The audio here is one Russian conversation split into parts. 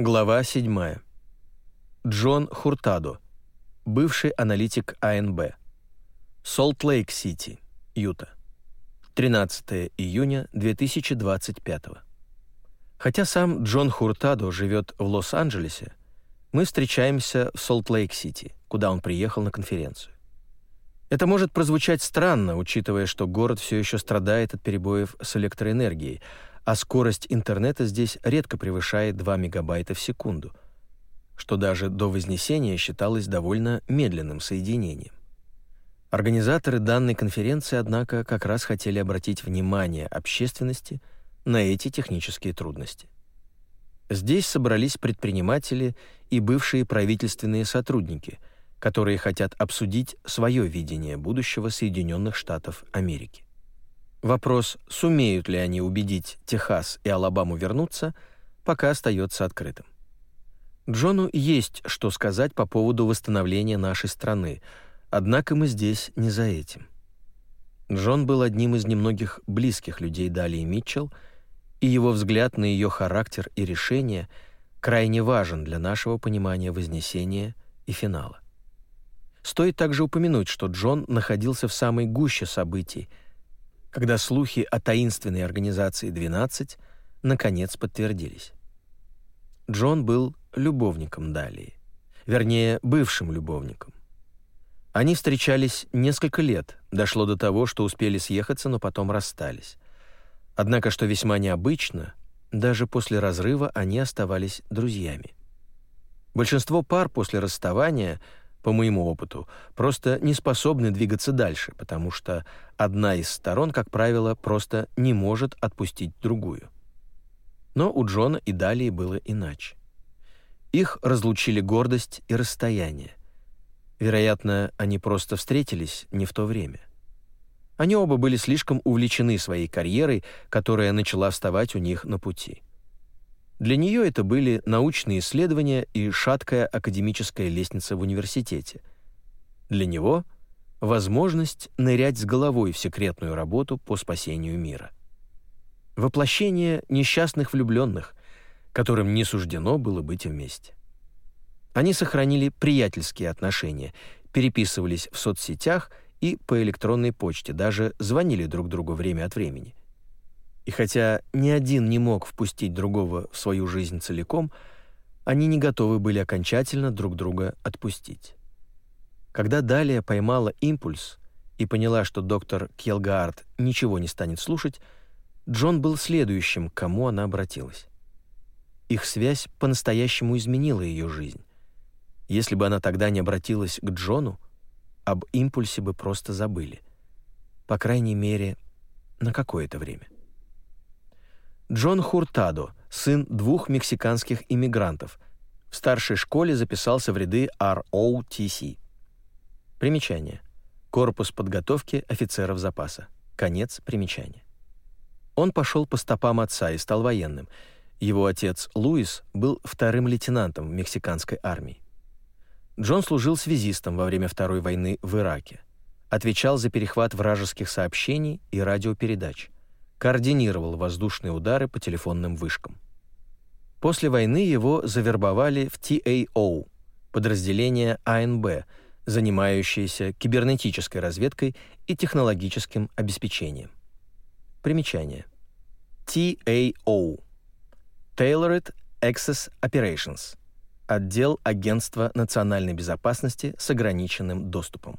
Глава 7. Джон Хуртадо, бывший аналитик АНБ. Солт-Лейк-Сити, Юта. 13 июня 2025. Хотя сам Джон Хуртадо живет в Лос-Анджелесе, мы встречаемся в Солт-Лейк-Сити, куда он приехал на конференцию. Это может прозвучать странно, учитывая, что город все еще страдает от перебоев с электроэнергией, а скорость интернета здесь редко превышает 2 мегабайта в секунду, что даже до Вознесения считалось довольно медленным соединением. Организаторы данной конференции, однако, как раз хотели обратить внимание общественности на эти технические трудности. Здесь собрались предприниматели и бывшие правительственные сотрудники, которые хотят обсудить свое видение будущего Соединенных Штатов Америки. Вопрос, сумеют ли они убедить Техас и Алабаму вернуться, пока остается открытым. Джону есть что сказать по поводу восстановления нашей страны, однако мы здесь не за этим. Джон был одним из немногих близких людей Далии Митчелл, и его взгляд на ее характер и решения крайне важен для нашего понимания Вознесения и финала. Стоит также упомянуть, что Джон находился в самой гуще событий – когда слухи о таинственной организации «12» наконец подтвердились. Джон был любовником Далии, вернее, бывшим любовником. Они встречались несколько лет, дошло до того, что успели съехаться, но потом расстались. Однако, что весьма необычно, даже после разрыва они оставались друзьями. Большинство пар после расставания – по моему опыту, просто не способны двигаться дальше, потому что одна из сторон, как правило, просто не может отпустить другую. Но у Джона и Далии было иначе. Их разлучили гордость и расстояние. Вероятно, они просто встретились не в то время. Они оба были слишком увлечены своей карьерой, которая начала вставать у них на пути. Для нее это были научные исследования и шаткая академическая лестница в университете. Для него — возможность нырять с головой в секретную работу по спасению мира. Воплощение несчастных влюбленных, которым не суждено было быть вместе. Они сохранили приятельские отношения, переписывались в соцсетях и по электронной почте, даже звонили друг другу время от времени. И хотя ни один не мог впустить другого в свою жизнь целиком, они не готовы были окончательно друг друга отпустить. Когда Далия поймала импульс и поняла, что доктор Келгаард ничего не станет слушать, Джон был следующим, к кому она обратилась. Их связь по-настоящему изменила ее жизнь. Если бы она тогда не обратилась к Джону, об импульсе бы просто забыли. По крайней мере, на какое-то время. Джон Хуртадо, сын двух мексиканских иммигрантов, в старшей школе записался в ряды ROTC. Примечание. Корпус подготовки офицеров запаса. Конец примечания. Он пошел по стопам отца и стал военным. Его отец Луис был вторым лейтенантом в мексиканской армии. Джон служил связистом во время Второй войны в Ираке. Отвечал за перехват вражеских сообщений и радиопередач – координировал воздушные удары по телефонным вышкам. После войны его завербовали в TAO, подразделение АНБ, занимающееся кибернетической разведкой и технологическим обеспечением. Примечание. TAO Tailored Access Operations отдел Агентства национальной безопасности с ограниченным доступом.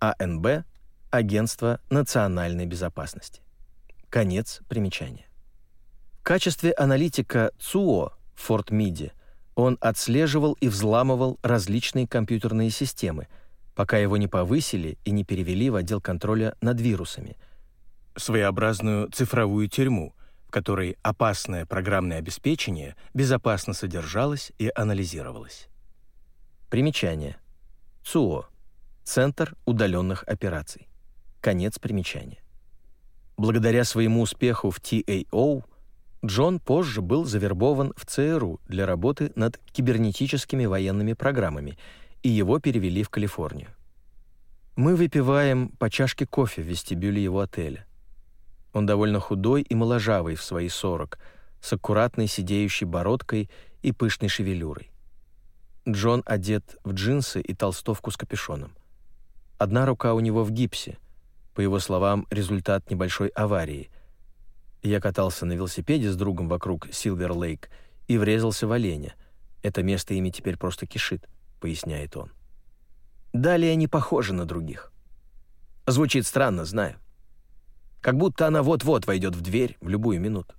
АНБ Агентство национальной безопасности. Конец примечания. В качестве аналитика ЦУО в Форт Миде он отслеживал и взламывал различные компьютерные системы, пока его не повысили и не перевели в отдел контроля над вирусами, своеобразную цифровую тюрьму, в которой опасное программное обеспечение безопасно содержалось и анализировалось. Примечание. ЦУО. Центр удаленных операций. Конец примечания. Благодаря своему успеху в TAO, Джон позже был завербован в ЦРУ для работы над кибернетическими военными программами, и его перевели в Калифорнию. Мы выпиваем по чашке кофе в вестибюле его отеля. Он довольно худой и моложавый в свои сорок, с аккуратной сидеющей бородкой и пышной шевелюрой. Джон одет в джинсы и толстовку с капюшоном. Одна рука у него в гипсе, по его словам, результат небольшой аварии. Я катался на велосипеде с другом вокруг Силвер-Лейк и врезался в оленя. Это место ими теперь просто кишит, поясняет он. Далее не похожа на других. Звучит странно, знаю. Как будто она вот-вот войдет в дверь в любую минуту.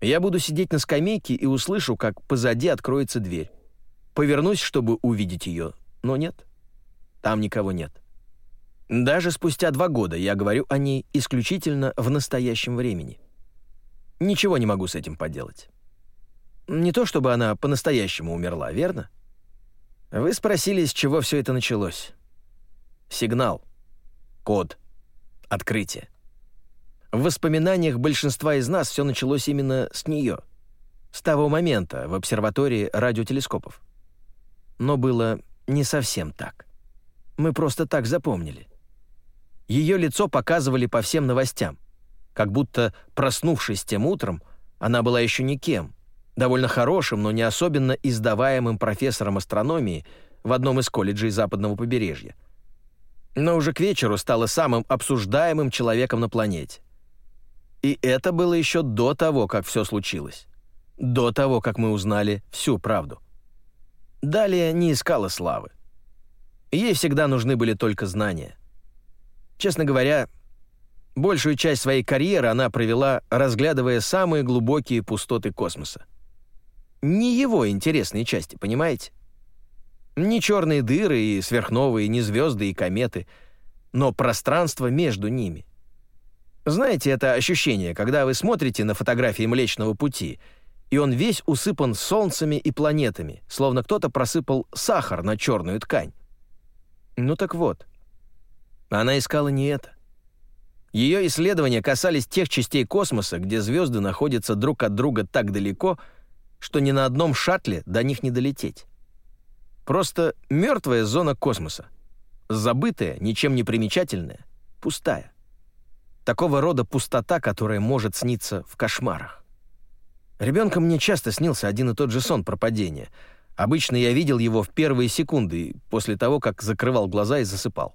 Я буду сидеть на скамейке и услышу, как позади откроется дверь. Повернусь, чтобы увидеть ее, но нет. Там никого нет. Даже спустя два года я говорю о ней исключительно в настоящем времени. Ничего не могу с этим поделать. Не то чтобы она по-настоящему умерла, верно? Вы спросили, с чего все это началось. Сигнал. Код. Открытие. В воспоминаниях большинства из нас все началось именно с нее, с того момента в обсерватории радиотелескопов. Но было не совсем так. Мы просто так запомнили. Ее лицо показывали по всем новостям, как будто, проснувшись тем утром, она была еще никем, довольно хорошим, но не особенно издаваемым профессором астрономии в одном из колледжей западного побережья. Но уже к вечеру стала самым обсуждаемым человеком на планете. И это было еще до того, как все случилось. До того, как мы узнали всю правду. Далее не искала славы. Ей всегда нужны были только знания. Честно говоря, большую часть своей карьеры она провела, разглядывая самые глубокие пустоты космоса. Не его интересные части, понимаете? Не черные дыры и сверхновые, не звезды и кометы, но пространство между ними — знаете это ощущение, когда вы смотрите на фотографии Млечного Пути, и он весь усыпан солнцами и планетами, словно кто-то просыпал сахар на черную ткань? Ну так вот, она искала не это. Ее исследования касались тех частей космоса, где звезды находятся друг от друга так далеко, что ни на одном шаттле до них не долететь. Просто мертвая зона космоса. Забытая, ничем не примечательная, пустая. Такого рода пустота, которая может сниться в кошмарах. Ребенком мне часто снился один и тот же сон про падение. Обычно я видел его в первые секунды, после того, как закрывал глаза и засыпал.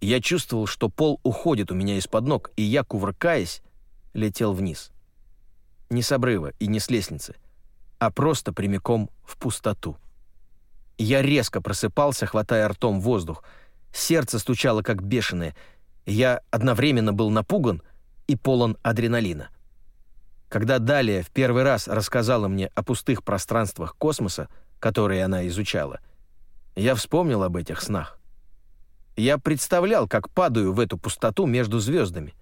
Я чувствовал, что пол уходит у меня из-под ног, и я, кувыркаясь, летел вниз. Не с обрыва и не с лестницы, а просто прямиком в пустоту. Я резко просыпался, хватая ртом воздух. Сердце стучало как бешеное — я одновременно был напуган и полон адреналина. Когда Далия в первый раз рассказала мне о пустых пространствах космоса, которые она изучала, я вспомнил об этих снах. Я представлял, как падаю в эту пустоту между звездами.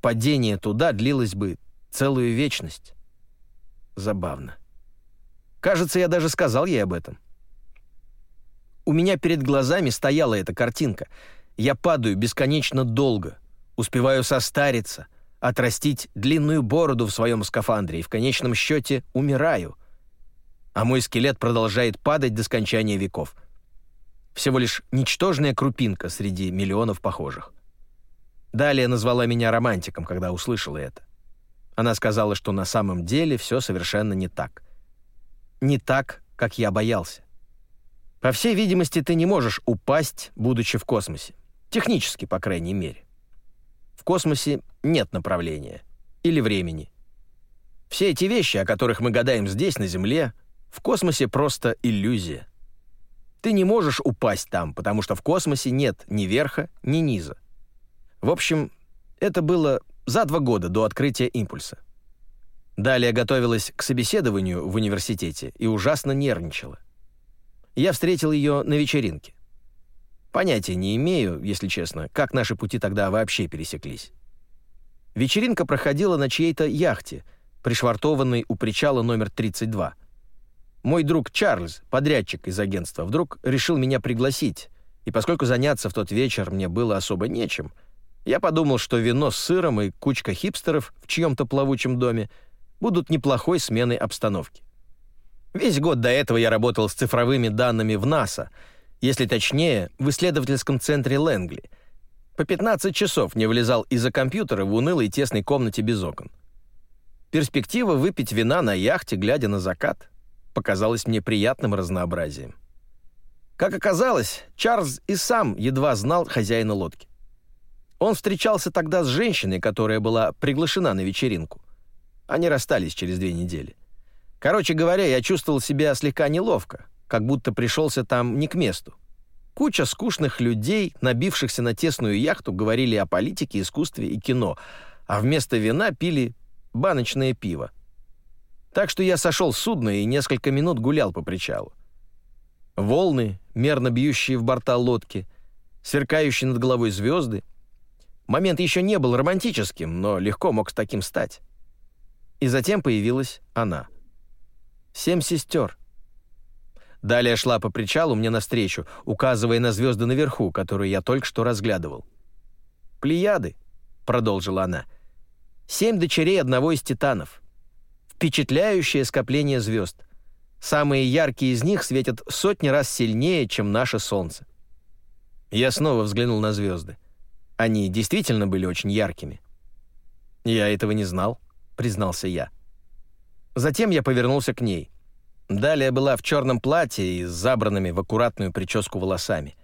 Падение туда длилось бы целую вечность. Забавно. Кажется, я даже сказал ей об этом. У меня перед глазами стояла эта картинка — я падаю бесконечно долго, успеваю состариться, отрастить длинную бороду в своем скафандре и в конечном счете умираю. А мой скелет продолжает падать до скончания веков. Всего лишь ничтожная крупинка среди миллионов похожих. Далее назвала меня романтиком, когда услышала это. Она сказала, что на самом деле все совершенно не так. Не так, как я боялся. По всей видимости, ты не можешь упасть, будучи в космосе. Технически, по крайней мере. В космосе нет направления или времени. Все эти вещи, о которых мы гадаем здесь, на Земле, в космосе просто иллюзия. Ты не можешь упасть там, потому что в космосе нет ни верха, ни низа. В общем, это было за два года до открытия импульса. Далее готовилась к собеседованию в университете и ужасно нервничала. Я встретил ее на вечеринке. Понятия не имею, если честно, как наши пути тогда вообще пересеклись. Вечеринка проходила на чьей-то яхте, пришвартованной у причала номер 32. Мой друг Чарльз, подрядчик из агентства, вдруг решил меня пригласить, и поскольку заняться в тот вечер мне было особо нечем, я подумал, что вино с сыром и кучка хипстеров в чьем-то плавучем доме будут неплохой сменой обстановки. Весь год до этого я работал с цифровыми данными в НАСА — если точнее, в исследовательском центре Лэнгли. По 15 часов не вылезал из-за компьютера в унылой тесной комнате без окон. Перспектива выпить вина на яхте, глядя на закат, показалась мне приятным разнообразием. Как оказалось, Чарльз и сам едва знал хозяина лодки. Он встречался тогда с женщиной, которая была приглашена на вечеринку. Они расстались через две недели. Короче говоря, я чувствовал себя слегка неловко, как будто пришелся там не к месту. Куча скучных людей, набившихся на тесную яхту, говорили о политике, искусстве и кино, а вместо вина пили баночное пиво. Так что я сошел с судна и несколько минут гулял по причалу. Волны, мерно бьющие в борта лодки, сверкающие над головой звезды. Момент еще не был романтическим, но легко мог с таким стать. И затем появилась она — Семь сестер. Далее шла по причалу мне навстречу, указывая на звезды наверху, которые я только что разглядывал. «Плеяды», — продолжила она, — «семь дочерей одного из титанов. Впечатляющее скопление звезд. Самые яркие из них светят сотни раз сильнее, чем наше Солнце». Я снова взглянул на звезды. Они действительно были очень яркими. «Я этого не знал», — признался я. Затем я повернулся к ней. Далее была в черном платье и с забранными в аккуратную прическу волосами.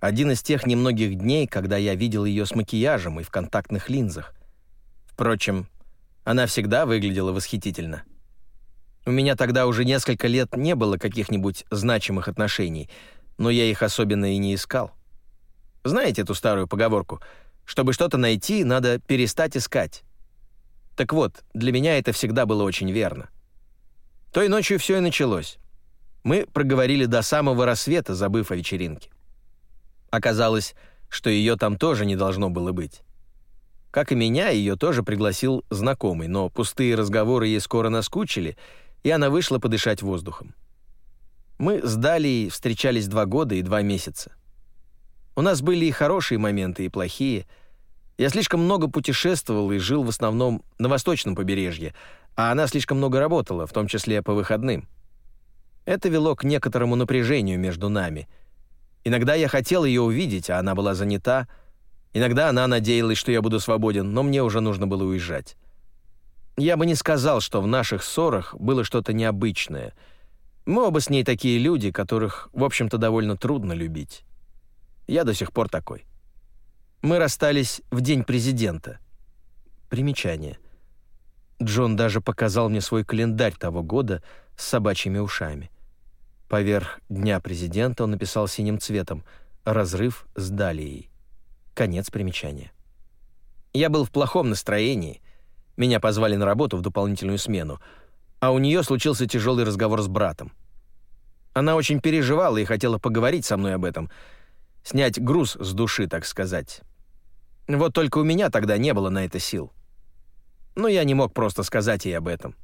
Один из тех немногих дней, когда я видел ее с макияжем и в контактных линзах. Впрочем, она всегда выглядела восхитительно. У меня тогда уже несколько лет не было каких-нибудь значимых отношений, но я их особенно и не искал. Знаете эту старую поговорку? Чтобы что-то найти, надо перестать искать. Так вот, для меня это всегда было очень верно. Той ночью все и началось. Мы проговорили до самого рассвета, забыв о вечеринке. Оказалось, что ее там тоже не должно было быть. Как и меня, ее тоже пригласил знакомый, но пустые разговоры ей скоро наскучили, и она вышла подышать воздухом. Мы с Далией встречались два года и два месяца. У нас были и хорошие моменты, и плохие — я слишком много путешествовал и жил в основном на восточном побережье, а она слишком много работала, в том числе по выходным. Это вело к некоторому напряжению между нами. Иногда я хотел ее увидеть, а она была занята. Иногда она надеялась, что я буду свободен, но мне уже нужно было уезжать. Я бы не сказал, что в наших ссорах было что-то необычное. Мы оба с ней такие люди, которых, в общем-то, довольно трудно любить. Я до сих пор такой. Мы расстались в день президента. Примечание. Джон даже показал мне свой календарь того года с собачьими ушами. Поверх Дня президента он написал синим цветом «Разрыв с Далией». Конец примечания. Я был в плохом настроении. Меня позвали на работу в дополнительную смену, а у нее случился тяжелый разговор с братом. Она очень переживала и хотела поговорить со мной об этом, снять груз с души, так сказать. Вот только у меня тогда не было на это сил. Но я не мог просто сказать ей об этом.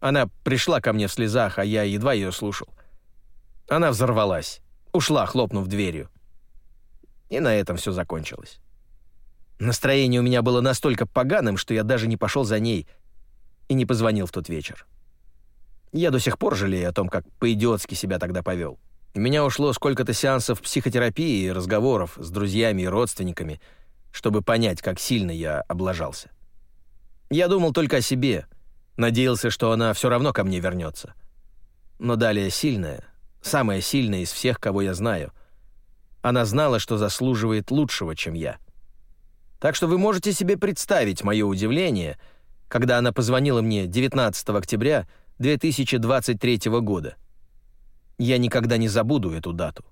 Она пришла ко мне в слезах, а я едва ее слушал. Она взорвалась, ушла, хлопнув дверью. И на этом все закончилось. Настроение у меня было настолько поганым, что я даже не пошел за ней и не позвонил в тот вечер. Я до сих пор жалею о том, как по-идиотски себя тогда повел. У меня ушло сколько-то сеансов психотерапии и разговоров с друзьями и родственниками — чтобы понять, как сильно я облажался. Я думал только о себе, надеялся, что она все равно ко мне вернется. Но далее сильная, самая сильная из всех, кого я знаю, она знала, что заслуживает лучшего, чем я. Так что вы можете себе представить мое удивление, когда она позвонила мне 19 октября 2023 года. Я никогда не забуду эту дату.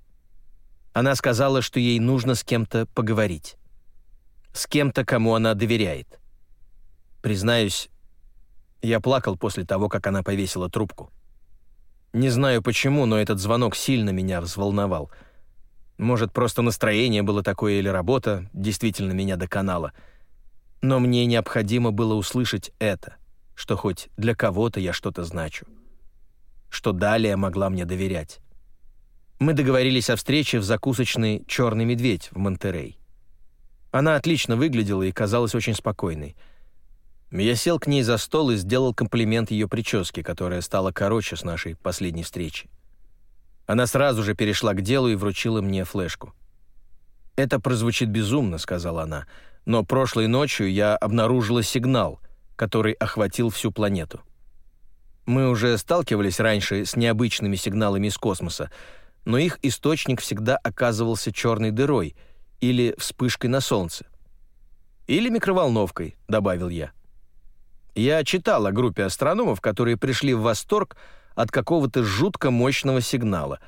Она сказала, что ей нужно с кем-то поговорить с кем-то, кому она доверяет. Признаюсь, я плакал после того, как она повесила трубку. Не знаю почему, но этот звонок сильно меня взволновал. Может, просто настроение было такое или работа действительно меня доконала. Но мне необходимо было услышать это, что хоть для кого-то я что-то значу. Что далее могла мне доверять. Мы договорились о встрече в закусочной «Черный медведь» в Монтерей. Она отлично выглядела и казалась очень спокойной. Я сел к ней за стол и сделал комплимент ее прическе, которая стала короче с нашей последней встречи. Она сразу же перешла к делу и вручила мне флешку. «Это прозвучит безумно», — сказала она, «но прошлой ночью я обнаружила сигнал, который охватил всю планету. Мы уже сталкивались раньше с необычными сигналами из космоса, но их источник всегда оказывался черной дырой или вспышкой на Солнце. «Или микроволновкой», — добавил я. Я читал о группе астрономов, которые пришли в восторг от какого-то жутко мощного сигнала.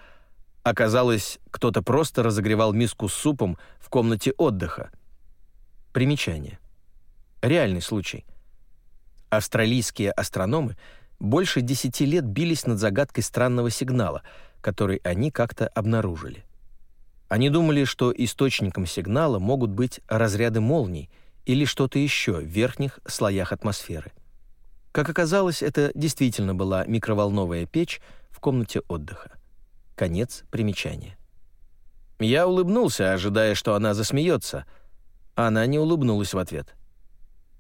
Оказалось, кто-то просто разогревал миску с супом в комнате отдыха. Примечание. Реальный случай. Австралийские астрономы больше десяти лет бились над загадкой странного сигнала, который они как-то обнаружили. Они думали, что источником сигнала могут быть разряды молний — или что-то еще в верхних слоях атмосферы. Как оказалось, это действительно была микроволновая печь в комнате отдыха. Конец примечания. Я улыбнулся, ожидая, что она засмеется. Она не улыбнулась в ответ.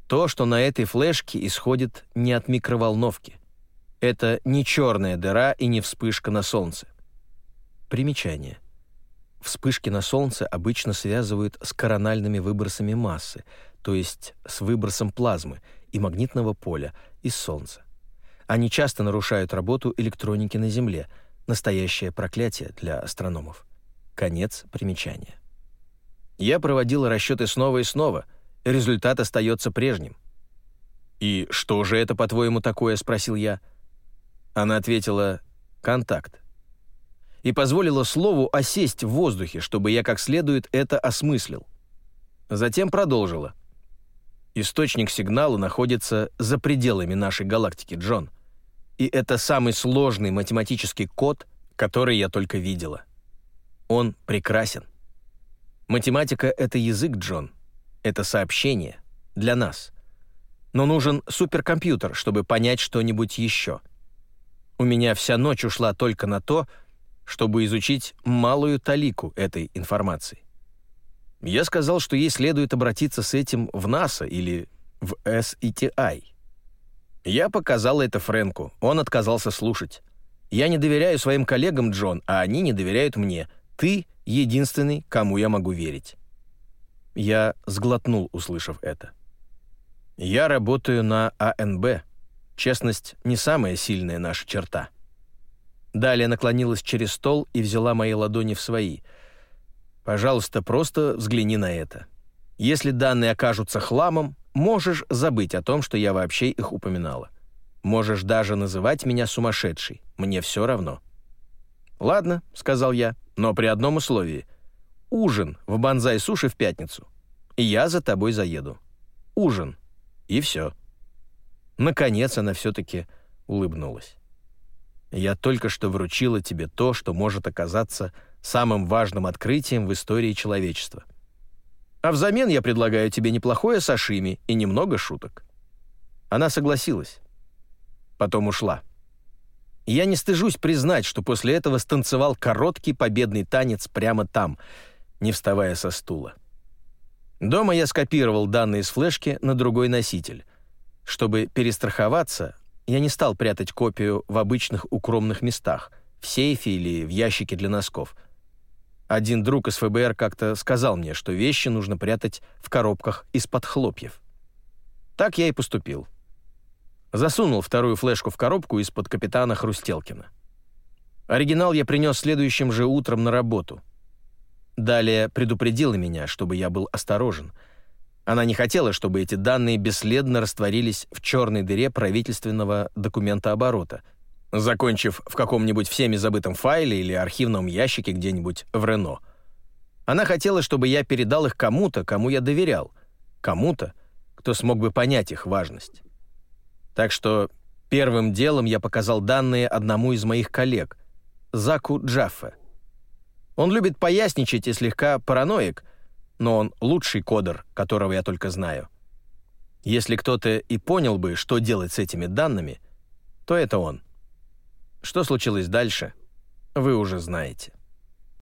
То, что на этой флешке исходит не от микроволновки. Это не черная дыра и не вспышка на солнце. Примечание. Вспышки на солнце обычно связывают с корональными выбросами массы, то есть с выбросом плазмы и магнитного поля из Солнца. Они часто нарушают работу электроники на Земле, настоящее проклятие для астрономов. Конец примечания. Я проводил расчеты снова и снова, и результат остается прежним. «И что же это, по-твоему, такое?» — спросил я. Она ответила «контакт» и позволила слову осесть в воздухе, чтобы я как следует это осмыслил. Затем продолжила — Источник сигнала находится за пределами нашей галактики, Джон. И это самый сложный математический код, который я только видела. Он прекрасен. Математика — это язык, Джон. Это сообщение. Для нас. Но нужен суперкомпьютер, чтобы понять что-нибудь еще. У меня вся ночь ушла только на то, чтобы изучить малую талику этой информации. Я сказал, что ей следует обратиться с этим в НАСА или в SETI. Я показал это Фрэнку, он отказался слушать. Я не доверяю своим коллегам, Джон, а они не доверяют мне. Ты единственный, кому я могу верить. Я сглотнул, услышав это. Я работаю на АНБ. Честность не самая сильная наша черта. Далее наклонилась через стол и взяла мои ладони в свои — Пожалуйста, просто взгляни на это. Если данные окажутся хламом, можешь забыть о том, что я вообще их упоминала. Можешь даже называть меня сумасшедшей. Мне все равно. «Ладно», — сказал я, — «но при одном условии. Ужин в банзай-суши в пятницу. И я за тобой заеду. Ужин. И все». Наконец она все-таки улыбнулась. «Я только что вручила тебе то, что может оказаться самым важным открытием в истории человечества. А взамен я предлагаю тебе неплохое сашими и немного шуток». Она согласилась. Потом ушла. Я не стыжусь признать, что после этого станцевал короткий победный танец прямо там, не вставая со стула. Дома я скопировал данные с флешки на другой носитель. Чтобы перестраховаться, я не стал прятать копию в обычных укромных местах, в сейфе или в ящике для носков. Один друг из ФБР как-то сказал мне, что вещи нужно прятать в коробках из-под хлопьев. Так я и поступил. Засунул вторую флешку в коробку из-под капитана Хрустелкина. Оригинал я принес следующим же утром на работу. Далее предупредила меня, чтобы я был осторожен. Она не хотела, чтобы эти данные бесследно растворились в черной дыре правительственного документа оборота — закончив в каком-нибудь всеми забытом файле или архивном ящике где-нибудь в Рено. Она хотела, чтобы я передал их кому-то, кому я доверял, кому-то, кто смог бы понять их важность. Так что первым делом я показал данные одному из моих коллег, Заку Джаффе. Он любит поясничать и слегка параноик, но он лучший кодер, которого я только знаю. Если кто-то и понял бы, что делать с этими данными, то это он. Что случилось дальше, вы уже знаете.